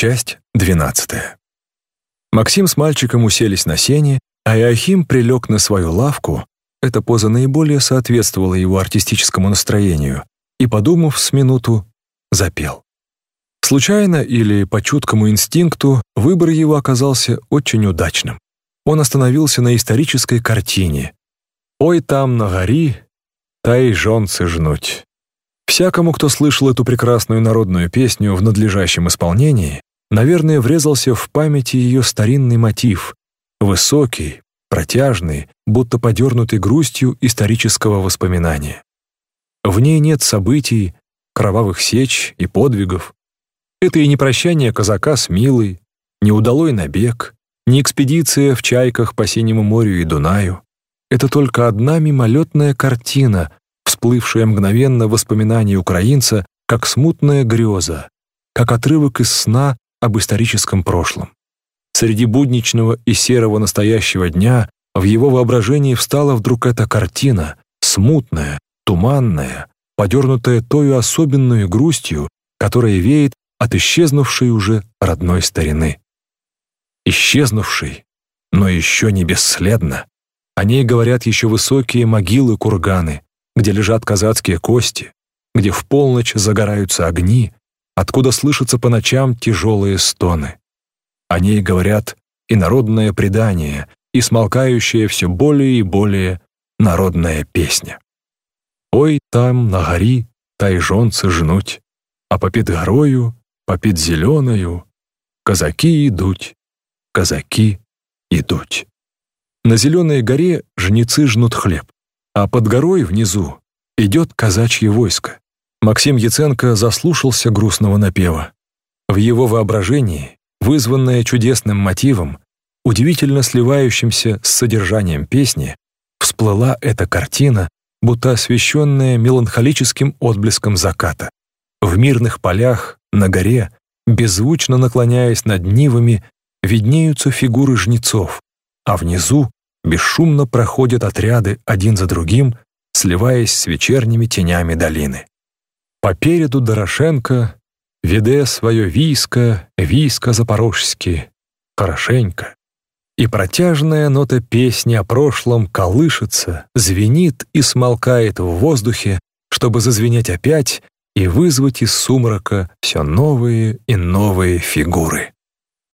Часть двенадцатая. Максим с мальчиком уселись на сене, а Иохим прилег на свою лавку, эта поза наиболее соответствовала его артистическому настроению, и, подумав с минуту, запел. Случайно или по чуткому инстинкту выбор его оказался очень удачным. Он остановился на исторической картине «Ой, там на гори, та и жонцы жнуть». Всякому, кто слышал эту прекрасную народную песню в надлежащем исполнении, наверное, врезался в памяти ее старинный мотив, высокий, протяжный, будто подернутый грустью исторического воспоминания. В ней нет событий, кровавых сеч и подвигов. Это и не прощание казака с милой, не удалой набег, не экспедиция в чайках по Синему морю и Дунаю. Это только одна мимолетная картина, всплывшая мгновенно в воспоминании украинца, как смутная греза, как отрывок из сна об историческом прошлом. Среди будничного и серого настоящего дня в его воображении встала вдруг эта картина, смутная, туманная, подернутая тою особенную грустью, которая веет от исчезнувшей уже родной старины. Исчезнувшей, но еще не бесследно. О ней говорят еще высокие могилы-курганы, где лежат казацкие кости, где в полночь загораются огни, откуда слышатся по ночам тяжелые стоны. О ней говорят и народное предание, и смолкающая все более и более народная песня. «Ой, там, на гори, тайжонцы жнуть, а попід горою, попід зеленою, казаки идут, казаки идут». На зеленой горе жнецы жнут хлеб а под горой внизу идет казачье войско. Максим Яценко заслушался грустного напева. В его воображении, вызванное чудесным мотивом, удивительно сливающимся с содержанием песни, всплыла эта картина, будто освещенная меланхолическим отблеском заката. В мирных полях, на горе, беззвучно наклоняясь над нивами, виднеются фигуры жнецов, а внизу бесшумно проходят отряды один за другим, сливаясь с вечерними тенями долины. Попереду Дорошенко, веде свое вийско, вийско запорожски, хорошенько. И протяжная нота песни о прошлом колышется, звенит и смолкает в воздухе, чтобы зазвенеть опять и вызвать из сумрака все новые и новые фигуры.